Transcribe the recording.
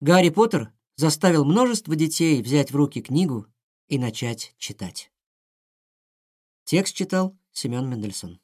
Гарри Поттер заставил множество детей взять в руки книгу и начать читать. Текст читал Семен Мендельсон.